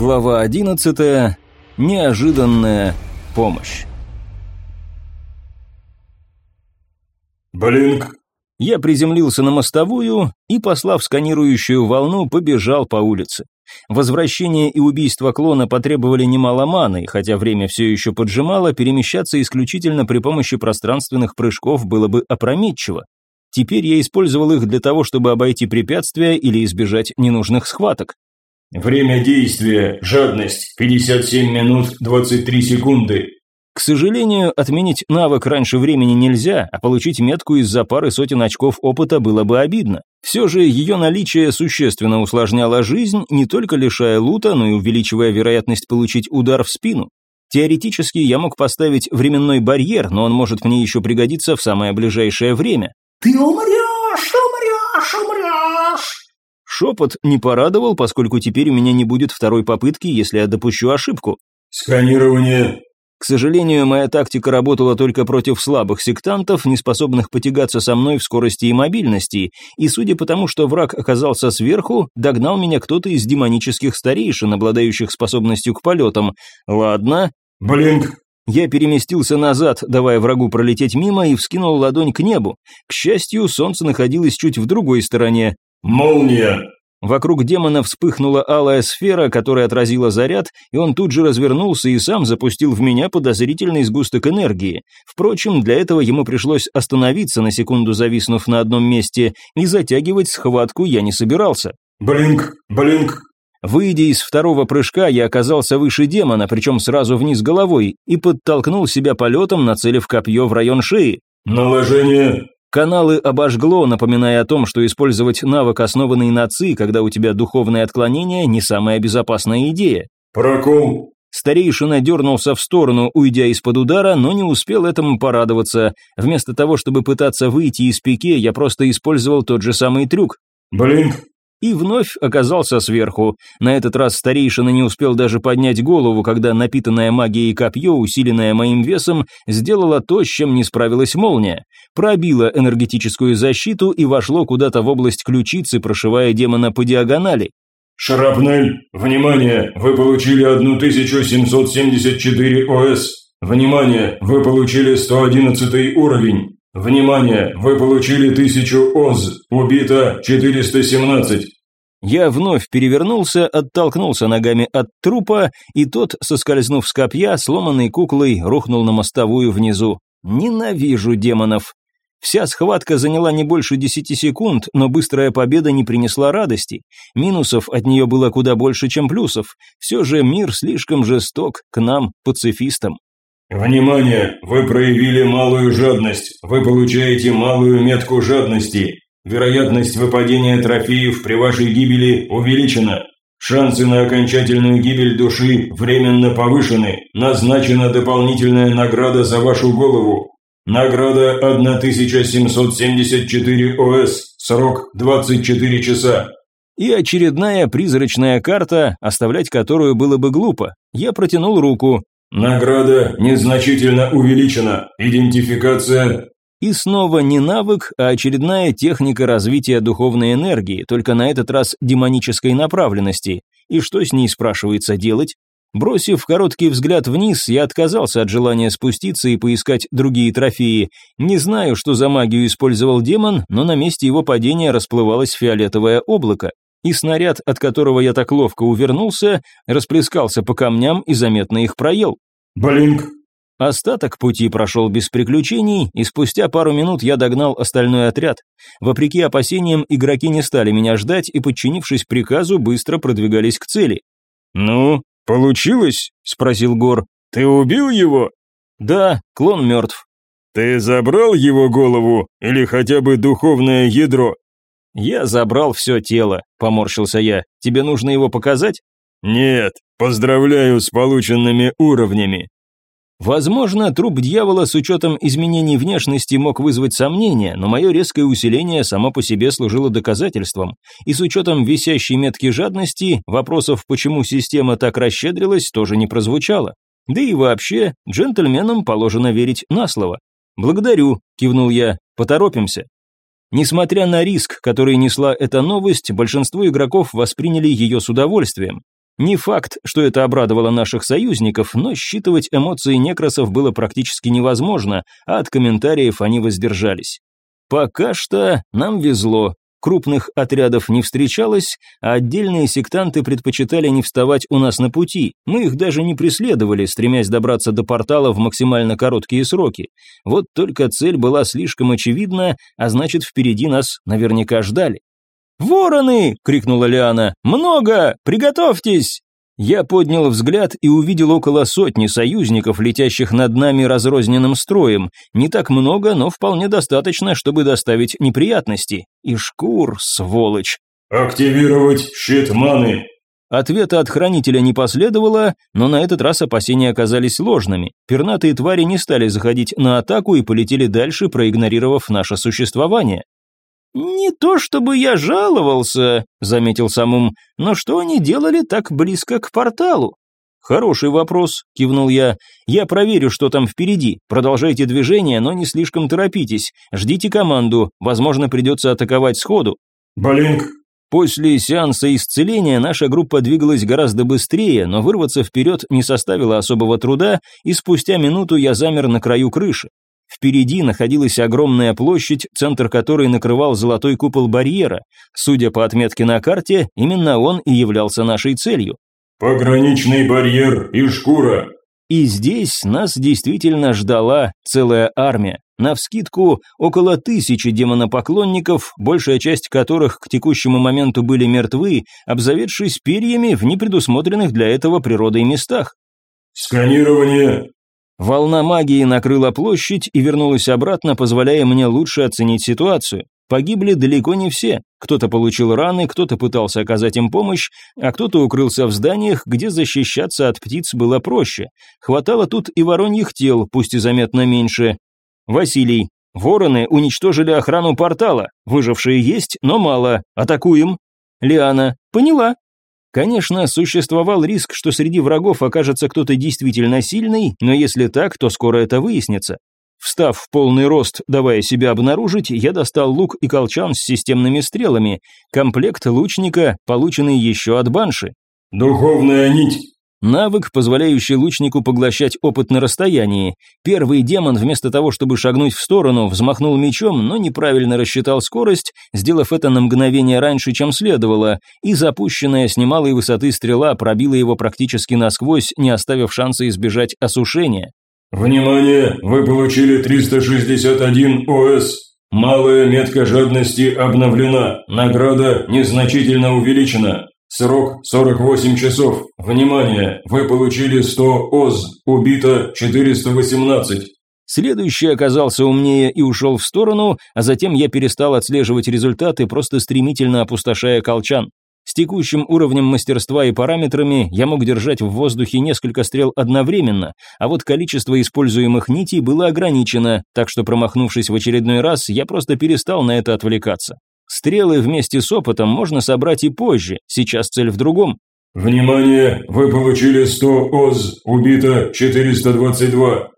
Глава 11. Неожиданная помощь. Блинк. Я приземлился на мостовую и, послав сканирующую волну, побежал по улице. Возвращение и убийство клона потребовали немало маны, хотя время все еще поджимало, перемещаться исключительно при помощи пространственных прыжков было бы опрометчиво. Теперь я использовал их для того, чтобы обойти препятствия или избежать ненужных схваток. Время действия. Жадность. 57 минут 23 секунды. К сожалению, отменить навык раньше времени нельзя, а получить метку из-за пары сотен очков опыта было бы обидно. Все же ее наличие существенно усложняло жизнь, не только лишая лута, но и увеличивая вероятность получить удар в спину. Теоретически я мог поставить временной барьер, но он может мне еще пригодиться в самое ближайшее время. «Ты умрешь, умрешь, умрешь!» Шепот не порадовал, поскольку теперь у меня не будет второй попытки, если я допущу ошибку. Сканирование. К сожалению, моя тактика работала только против слабых сектантов, не способных потягаться со мной в скорости и мобильности, и судя по тому, что враг оказался сверху, догнал меня кто-то из демонических старейшин, обладающих способностью к полетам. Ладно. Блинк. Я переместился назад, давая врагу пролететь мимо, и вскинул ладонь к небу. К счастью, солнце находилось чуть в другой стороне. Молния. Вокруг демона вспыхнула алая сфера, которая отразила заряд, и он тут же развернулся и сам запустил в меня подозрительный сгусток энергии. Впрочем, для этого ему пришлось остановиться на секунду, зависнув на одном месте, и затягивать схватку я не собирался. Блинк. Блинк. Выйдя из второго прыжка, я оказался выше демона, причем сразу вниз головой, и подтолкнул себя полетом, нацелив копье в район шеи. Наложение. Каналы обожгло, напоминая о том, что использовать навык, основанный на ЦИ, когда у тебя духовное отклонение, не самая безопасная идея. Прокол. Старейшина дернулся в сторону, уйдя из-под удара, но не успел этому порадоваться. Вместо того, чтобы пытаться выйти из пике, я просто использовал тот же самый трюк. Блинк. И вновь оказался сверху. На этот раз старейшина не успел даже поднять голову, когда напитанная магией копье, усиленное моим весом, сделало то, с чем не справилась молния. Пробило энергетическую защиту и вошло куда-то в область ключицы, прошивая демона по диагонали. Шрапнель. Внимание, вы получили 1774 ОС. Внимание, вы получили 111 уровень. Внимание, вы получили 1000 ОЗ. Убито 417. Я вновь перевернулся, оттолкнулся ногами от трупа, и тот, соскользнув с копья, сломанной куклой, рухнул на мостовую внизу. Ненавижу демонов. Вся схватка заняла не больше десяти секунд, но быстрая победа не принесла радости. Минусов от нее было куда больше, чем плюсов. Все же мир слишком жесток к нам, пацифистам. Внимание! Вы проявили малую жадность. Вы получаете малую метку жадности. Вероятность выпадения трофеев при вашей гибели увеличена. Шансы на окончательную гибель души временно повышены. Назначена дополнительная награда за вашу голову. Награда 1774 ОС. Срок 24 часа. И очередная призрачная карта, оставлять которую было бы глупо. Я протянул руку. Награда незначительно увеличена. Идентификация И снова не навык, а очередная техника развития духовной энергии, только на этот раз демонической направленности. И что с ней, спрашивается, делать? Бросив короткий взгляд вниз, я отказался от желания спуститься и поискать другие трофеи. Не знаю, что за магию использовал демон, но на месте его падения расплывалось фиолетовое облако. И снаряд, от которого я так ловко увернулся, расплескался по камням и заметно их проел. Блинк. Остаток пути прошел без приключений, и спустя пару минут я догнал остальной отряд. Вопреки опасениям, игроки не стали меня ждать и, подчинившись приказу, быстро продвигались к цели. «Ну, получилось?» – спросил Гор. «Ты убил его?» «Да, клон мертв». «Ты забрал его голову или хотя бы духовное ядро?» «Я забрал все тело», – поморщился я. «Тебе нужно его показать?» «Нет, поздравляю с полученными уровнями». Возможно, труп дьявола с учетом изменений внешности мог вызвать сомнения, но мое резкое усиление само по себе служило доказательством. И с учетом висящей метки жадности, вопросов, почему система так расщедрилась, тоже не прозвучало. Да и вообще, джентльменам положено верить на слово. «Благодарю», – кивнул я, – «поторопимся». Несмотря на риск, который несла эта новость, большинство игроков восприняли ее с удовольствием. Не факт, что это обрадовало наших союзников, но считывать эмоции некросов было практически невозможно, а от комментариев они воздержались. Пока что нам везло, Крупных отрядов не встречалось, а отдельные сектанты предпочитали не вставать у нас на пути. Мы их даже не преследовали, стремясь добраться до портала в максимально короткие сроки. Вот только цель была слишком очевидна, а значит, впереди нас наверняка ждали. «Вороны!» — крикнула Лиана. «Много! Приготовьтесь!» Я поднял взгляд и увидел около сотни союзников, летящих над нами разрозненным строем. Не так много, но вполне достаточно, чтобы доставить неприятности. И шкур, сволочь. «Активировать щит маны!» Ответа от хранителя не последовало, но на этот раз опасения оказались ложными. Пернатые твари не стали заходить на атаку и полетели дальше, проигнорировав наше существование. «Не то чтобы я жаловался», — заметил Самум, «но что они делали так близко к порталу?» «Хороший вопрос», — кивнул я. «Я проверю, что там впереди. Продолжайте движение, но не слишком торопитесь. Ждите команду. Возможно, придется атаковать сходу». «Блинк». После сеанса исцеления наша группа двигалась гораздо быстрее, но вырваться вперед не составило особого труда, и спустя минуту я замер на краю крыши. Впереди находилась огромная площадь, центр которой накрывал золотой купол барьера. Судя по отметке на карте, именно он и являлся нашей целью. «Пограничный барьер и шкура». И здесь нас действительно ждала целая армия. Навскидку около тысячи демонопоклонников, большая часть которых к текущему моменту были мертвы, обзаведшись перьями в непредусмотренных для этого природой местах. «Сканирование Волна магии накрыла площадь и вернулась обратно, позволяя мне лучше оценить ситуацию. Погибли далеко не все. Кто-то получил раны, кто-то пытался оказать им помощь, а кто-то укрылся в зданиях, где защищаться от птиц было проще. Хватало тут и вороньих тел, пусть и заметно меньше. Василий. Вороны уничтожили охрану портала. Выжившие есть, но мало. Атакуем. Лиана. Поняла. Конечно, существовал риск, что среди врагов окажется кто-то действительно сильный, но если так, то скоро это выяснится. Встав в полный рост, давая себя обнаружить, я достал лук и колчан с системными стрелами, комплект лучника, полученный еще от банши. «Духовная нить», Навык, позволяющий лучнику поглощать опыт на расстоянии. Первый демон, вместо того, чтобы шагнуть в сторону, взмахнул мечом, но неправильно рассчитал скорость, сделав это на мгновение раньше, чем следовало, и запущенная с немалой высоты стрела пробила его практически насквозь, не оставив шанса избежать осушения. «Внимание! Вы получили 361 ОС. Малая метка жадности обновлена. Награда незначительно увеличена. Срок 48 часов. Внимание, вы получили 100 ОЗ, убито 418. Следующий оказался умнее и ушел в сторону, а затем я перестал отслеживать результаты, просто стремительно опустошая колчан. С текущим уровнем мастерства и параметрами я мог держать в воздухе несколько стрел одновременно, а вот количество используемых нитей было ограничено, так что промахнувшись в очередной раз, я просто перестал на это отвлекаться. Стрелы вместе с опытом можно собрать и позже, сейчас цель в другом. «Внимание! Вы получили 100 ОЗ, убито 422!»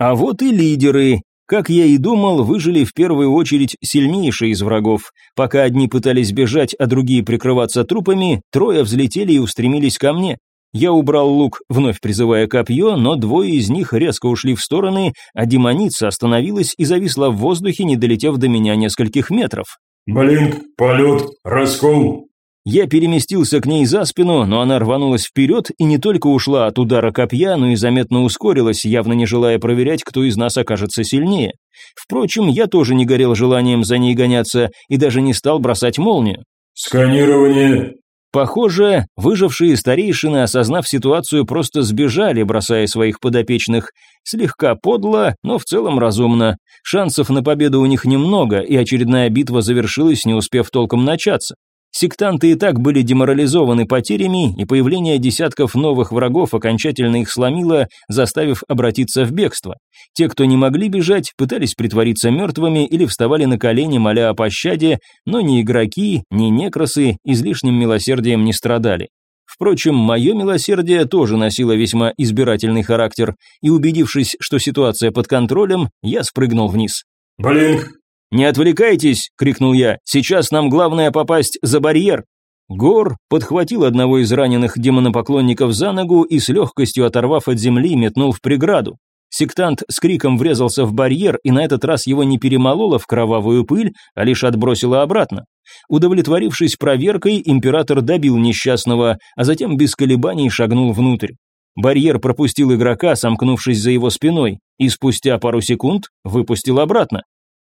А вот и лидеры. Как я и думал, выжили в первую очередь сильнейшие из врагов. Пока одни пытались бежать, а другие прикрываться трупами, трое взлетели и устремились ко мне. Я убрал лук, вновь призывая копье, но двое из них резко ушли в стороны, а демоница остановилась и зависла в воздухе, не долетев до меня нескольких метров. «Блинк, полет, раскол!» Я переместился к ней за спину, но она рванулась вперед и не только ушла от удара копья, но и заметно ускорилась, явно не желая проверять, кто из нас окажется сильнее. Впрочем, я тоже не горел желанием за ней гоняться и даже не стал бросать молнию. «Сканирование!» Похоже, выжившие старейшины, осознав ситуацию, просто сбежали, бросая своих подопечных. Слегка подло, но в целом разумно. Шансов на победу у них немного, и очередная битва завершилась, не успев толком начаться. Сектанты и так были деморализованы потерями, и появление десятков новых врагов окончательно их сломило, заставив обратиться в бегство. Те, кто не могли бежать, пытались притвориться мертвыми или вставали на колени, моля о пощаде, но ни игроки, ни некросы излишним милосердием не страдали. Впрочем, мое милосердие тоже носило весьма избирательный характер, и убедившись, что ситуация под контролем, я спрыгнул вниз. «Блинк, «Не отвлекайтесь!» – крикнул я. «Сейчас нам главное попасть за барьер!» Гор подхватил одного из раненых демонопоклонников за ногу и с легкостью оторвав от земли метнул в преграду. Сектант с криком врезался в барьер, и на этот раз его не перемололо в кровавую пыль, а лишь отбросило обратно. Удовлетворившись проверкой, император добил несчастного, а затем без колебаний шагнул внутрь. Барьер пропустил игрока, сомкнувшись за его спиной, и спустя пару секунд выпустил обратно.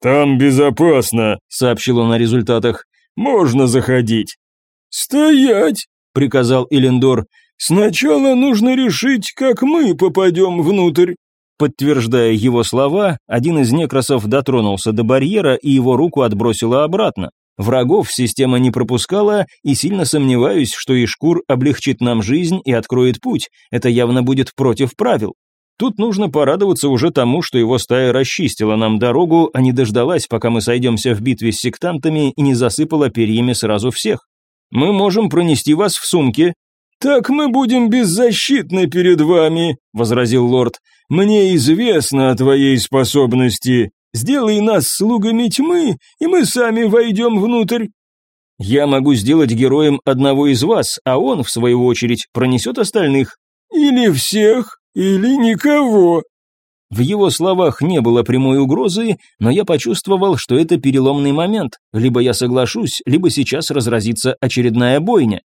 «Там безопасно», — сообщил он о результатах. «Можно заходить». «Стоять!» — приказал Элендор. «Сначала нужно решить, как мы попадем внутрь». Подтверждая его слова, один из некросов дотронулся до барьера и его руку отбросило обратно. Врагов система не пропускала, и сильно сомневаюсь, что Ишкур облегчит нам жизнь и откроет путь. Это явно будет против правил. Тут нужно порадоваться уже тому, что его стая расчистила нам дорогу, а не дождалась, пока мы сойдемся в битве с сектантами и не засыпала перьями сразу всех. Мы можем пронести вас в сумке». «Так мы будем беззащитны перед вами», — возразил лорд. «Мне известно о твоей способности. Сделай нас слугами тьмы, и мы сами войдем внутрь». «Я могу сделать героем одного из вас, а он, в свою очередь, пронесет остальных». «Или всех, или никого». В его словах не было прямой угрозы, но я почувствовал, что это переломный момент. Либо я соглашусь, либо сейчас разразится очередная бойня.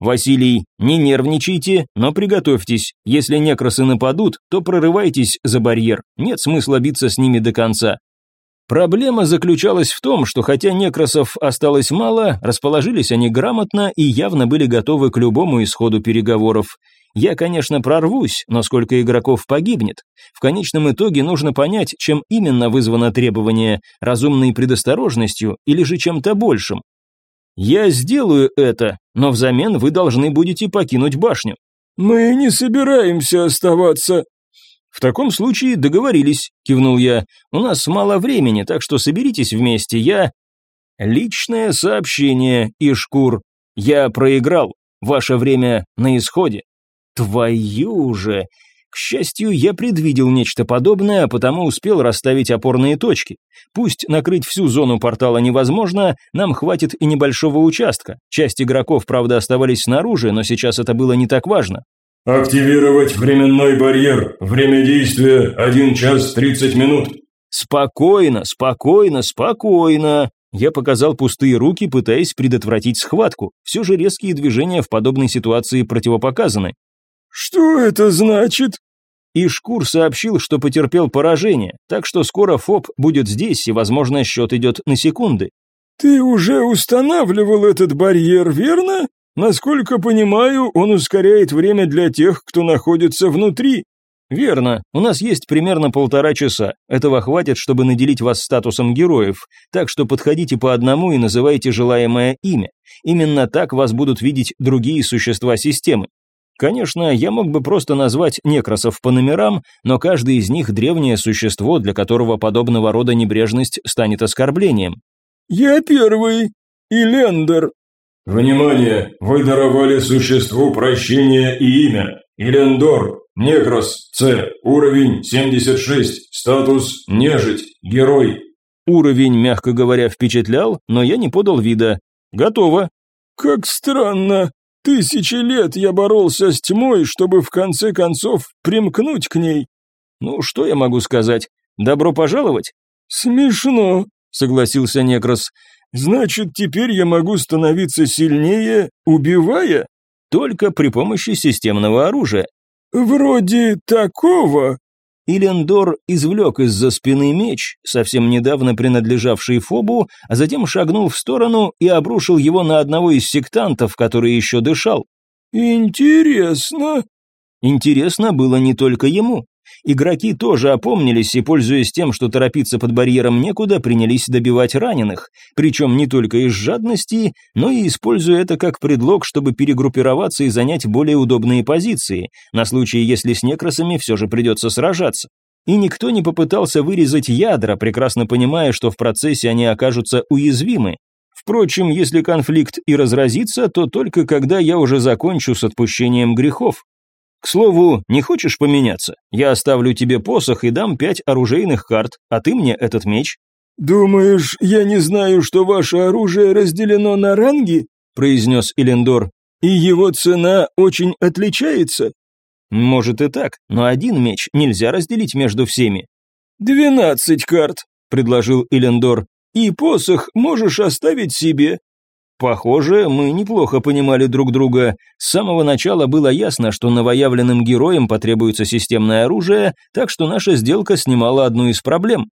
«Василий, не нервничайте, но приготовьтесь. Если некросы нападут, то прорывайтесь за барьер. Нет смысла биться с ними до конца. Проблема заключалась в том, что хотя некросов осталось мало, расположились они грамотно и явно были готовы к любому исходу переговоров. Я, конечно, прорвусь, но сколько игроков погибнет? В конечном итоге нужно понять, чем именно вызвано требование, разумной предосторожностью или же чем-то большим. Я сделаю это, но взамен вы должны будете покинуть башню. Мы не собираемся оставаться, «В таком случае договорились», – кивнул я. «У нас мало времени, так что соберитесь вместе, я...» «Личное сообщение, Ишкур. Я проиграл. Ваше время на исходе». «Твою же!» К счастью, я предвидел нечто подобное, а потому успел расставить опорные точки. Пусть накрыть всю зону портала невозможно, нам хватит и небольшого участка. Часть игроков, правда, оставались снаружи, но сейчас это было не так важно. «Активировать временной барьер. Время действия – 1 час 30 минут». «Спокойно, спокойно, спокойно». Я показал пустые руки, пытаясь предотвратить схватку. Все же резкие движения в подобной ситуации противопоказаны. «Что это значит?» И Шкур сообщил, что потерпел поражение, так что скоро ФОП будет здесь, и, возможно, счет идет на секунды. «Ты уже устанавливал этот барьер, верно?» Насколько понимаю, он ускоряет время для тех, кто находится внутри. Верно. У нас есть примерно полтора часа. Этого хватит, чтобы наделить вас статусом героев. Так что подходите по одному и называйте желаемое имя. Именно так вас будут видеть другие существа системы. Конечно, я мог бы просто назвать некросов по номерам, но каждый из них древнее существо, для которого подобного рода небрежность станет оскорблением. «Я первый. И Лендер. «Внимание! Вы даровали существу прощение и имя. Илендор, Некрос, С, уровень 76, статус Нежить, Герой». Уровень, мягко говоря, впечатлял, но я не подал вида. Готово. «Как странно. Тысячи лет я боролся с тьмой, чтобы в конце концов примкнуть к ней». «Ну, что я могу сказать? Добро пожаловать?» «Смешно», — согласился Некрос. Значит, теперь я могу становиться сильнее, убивая? Только при помощи системного оружия. Вроде такого. Илендор извлек из-за спины меч, совсем недавно принадлежавший Фобу, а затем шагнул в сторону и обрушил его на одного из сектантов, который еще дышал. «Интересно». Интересно было не только ему. Игроки тоже опомнились и, пользуясь тем, что торопиться под барьером некуда, принялись добивать раненых, причем не только из жадности, но и используя это как предлог, чтобы перегруппироваться и занять более удобные позиции, на случай, если с некросами все же придется сражаться. И никто не попытался вырезать ядра, прекрасно понимая, что в процессе они окажутся уязвимы. Впрочем, если конфликт и разразится, то только когда я уже закончу с отпущением грехов. К слову, не хочешь поменяться? Я оставлю тебе посох и дам пять оружейных карт, а ты мне этот меч». «Думаешь, я не знаю, что ваше оружие разделено на ранги?» произнес Элендор. «И его цена очень отличается?» «Может и так, но один меч нельзя разделить между всеми». «Двенадцать карт», — предложил Элендор. «И посох можешь оставить себе». Похоже, мы неплохо понимали друг друга. С самого начала было ясно, что новоявленным героям потребуется системное оружие, так что наша сделка снимала одну из проблем.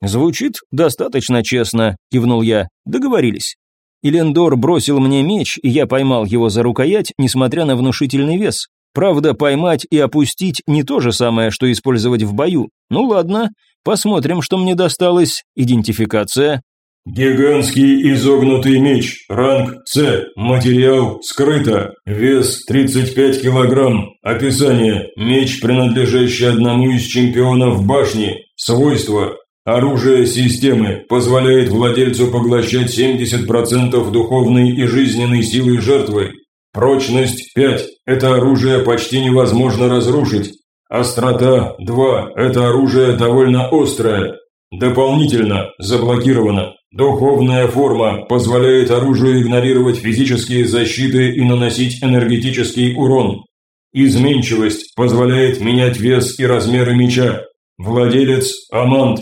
«Звучит достаточно честно», – кивнул я. «Договорились». Илендор бросил мне меч, и я поймал его за рукоять, несмотря на внушительный вес. Правда, поймать и опустить не то же самое, что использовать в бою. Ну ладно, посмотрим, что мне досталось. Идентификация. Гигантский изогнутый меч, ранг С, материал скрыто, вес 35 килограмм, описание, меч, принадлежащий одному из чемпионов башни, свойства, оружие системы, позволяет владельцу поглощать 70% духовной и жизненной силы жертвы, прочность 5, это оружие почти невозможно разрушить, острота 2, это оружие довольно острое, дополнительно заблокировано. Духовная форма позволяет оружию игнорировать физические защиты и наносить энергетический урон. Изменчивость позволяет менять вес и размеры меча. Владелец – Амант.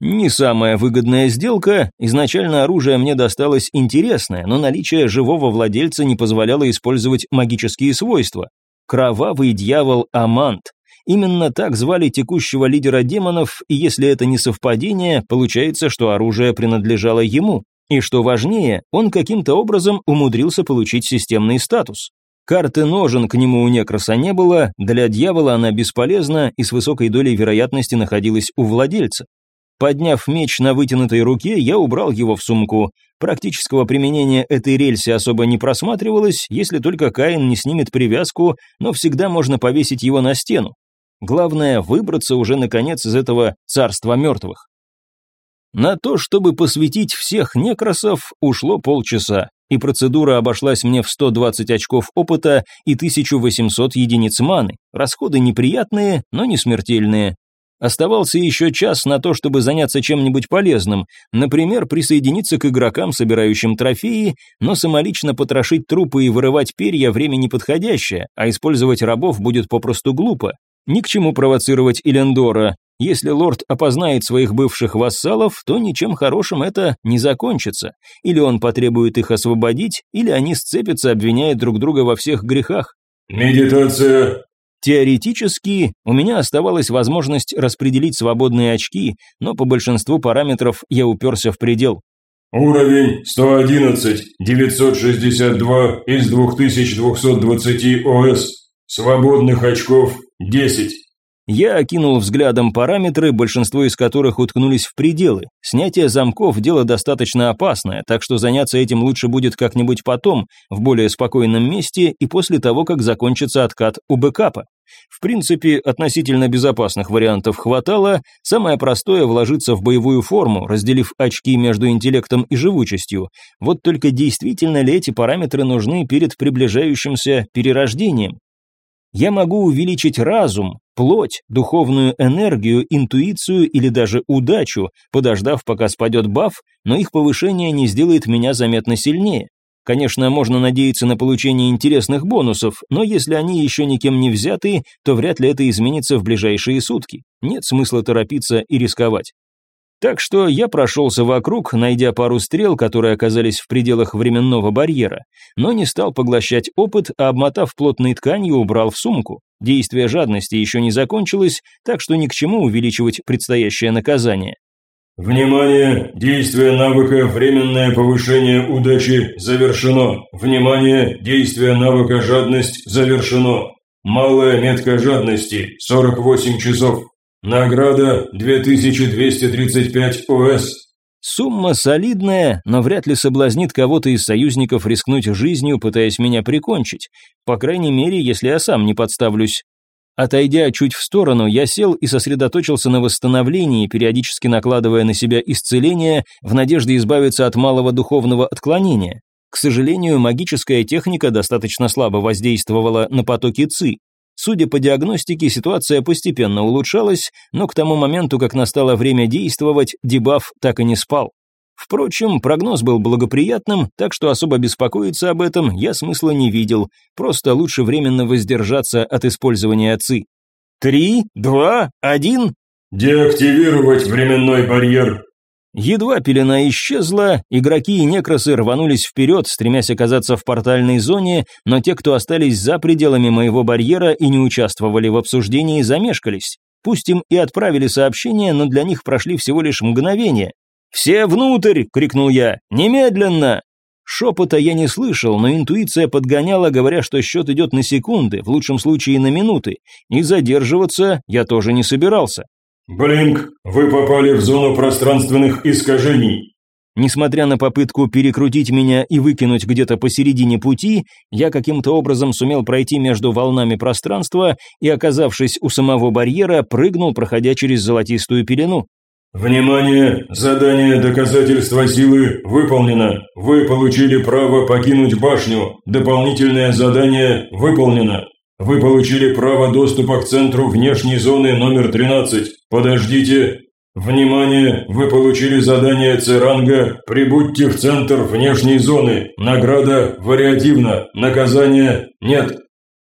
Не самая выгодная сделка, изначально оружие мне досталось интересное, но наличие живого владельца не позволяло использовать магические свойства. Кровавый дьявол Амант. Именно так звали текущего лидера демонов, и если это не совпадение, получается, что оружие принадлежало ему. И что важнее, он каким-то образом умудрился получить системный статус. Карты ножен к нему у Некроса не было, для дьявола она бесполезна и с высокой долей вероятности находилась у владельца. Подняв меч на вытянутой руке, я убрал его в сумку. Практического применения этой рельсы особо не просматривалось, если только Каин не снимет привязку, но всегда можно повесить его на стену. Главное, выбраться уже наконец из этого царства мертвых. На то, чтобы посвятить всех некросов, ушло полчаса, и процедура обошлась мне в 120 очков опыта и 1800 единиц маны. Расходы неприятные, но не смертельные. Оставался еще час на то, чтобы заняться чем-нибудь полезным, например, присоединиться к игрокам, собирающим трофеи, но самолично потрошить трупы и вырывать перья время неподходящее, а использовать рабов будет попросту глупо. Ни к чему провоцировать Элендора. Если лорд опознает своих бывших вассалов, то ничем хорошим это не закончится. Или он потребует их освободить, или они сцепятся, обвиняя друг друга во всех грехах. Медитация. Теоретически, у меня оставалась возможность распределить свободные очки, но по большинству параметров я уперся в предел. Уровень 111, 962 из 2220 ОС. Свободных очков 10. Я окинул взглядом параметры, большинство из которых уткнулись в пределы. Снятие замков – дело достаточно опасное, так что заняться этим лучше будет как-нибудь потом, в более спокойном месте и после того, как закончится откат у бэкапа. В принципе, относительно безопасных вариантов хватало, самое простое – вложиться в боевую форму, разделив очки между интеллектом и живучестью. Вот только действительно ли эти параметры нужны перед приближающимся перерождением? Я могу увеличить разум, плоть, духовную энергию, интуицию или даже удачу, подождав, пока спадет баф, но их повышение не сделает меня заметно сильнее. Конечно, можно надеяться на получение интересных бонусов, но если они еще никем не взяты, то вряд ли это изменится в ближайшие сутки. Нет смысла торопиться и рисковать. Так что я прошелся вокруг, найдя пару стрел, которые оказались в пределах временного барьера, но не стал поглощать опыт, а обмотав плотной тканью, убрал в сумку. Действие жадности еще не закончилось, так что ни к чему увеличивать предстоящее наказание. Внимание! Действие навыка «Временное повышение удачи» завершено. Внимание! Действие навыка «Жадность» завершено. Малая метка жадности – 48 часов. Награда 2235 ОС. Сумма солидная, но вряд ли соблазнит кого-то из союзников рискнуть жизнью, пытаясь меня прикончить. По крайней мере, если я сам не подставлюсь. Отойдя чуть в сторону, я сел и сосредоточился на восстановлении, периодически накладывая на себя исцеление в надежде избавиться от малого духовного отклонения. К сожалению, магическая техника достаточно слабо воздействовала на потоки ЦИ, Судя по диагностике, ситуация постепенно улучшалась, но к тому моменту, как настало время действовать, дебаф так и не спал. Впрочем, прогноз был благоприятным, так что особо беспокоиться об этом я смысла не видел, просто лучше временно воздержаться от использования ЦИ. «Три, два, один...» «Деактивировать временной барьер», Едва пелена исчезла, игроки и некросы рванулись вперед, стремясь оказаться в портальной зоне, но те, кто остались за пределами моего барьера и не участвовали в обсуждении, замешкались. Пусть им и отправили сообщение, но для них прошли всего лишь мгновения. «Все внутрь!» — крикнул я. «Немедленно!» Шепота я не слышал, но интуиция подгоняла, говоря, что счет идет на секунды, в лучшем случае на минуты, и задерживаться я тоже не собирался. «Блинк, вы попали в зону пространственных искажений». Несмотря на попытку перекрутить меня и выкинуть где-то посередине пути, я каким-то образом сумел пройти между волнами пространства и, оказавшись у самого барьера, прыгнул, проходя через золотистую пелену. «Внимание! Задание доказательства силы выполнено. Вы получили право покинуть башню. Дополнительное задание выполнено». Вы получили право доступа к центру внешней зоны номер 13. Подождите. Внимание, вы получили задание Церанга. Прибудьте в центр внешней зоны. Награда вариативна. Наказание нет.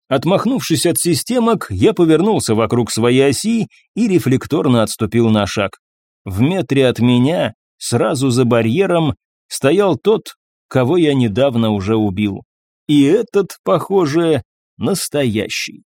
Отмахнувшись от системок, я повернулся вокруг своей оси и рефлекторно отступил на шаг. В метре от меня, сразу за барьером, стоял тот, кого я недавно уже убил. И этот, похоже, настоящий.